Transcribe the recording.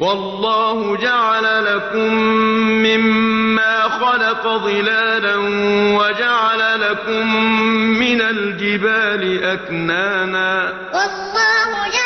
وَاللَّهُ جَعَلَ لَكُم مِّمَّا خَلَقَ ظِلَالًا وَجَعَلَ لَكُم مِّنَ الْجِبَالِ أَكْنَانًا. وَجَعَلَ لَكُمْ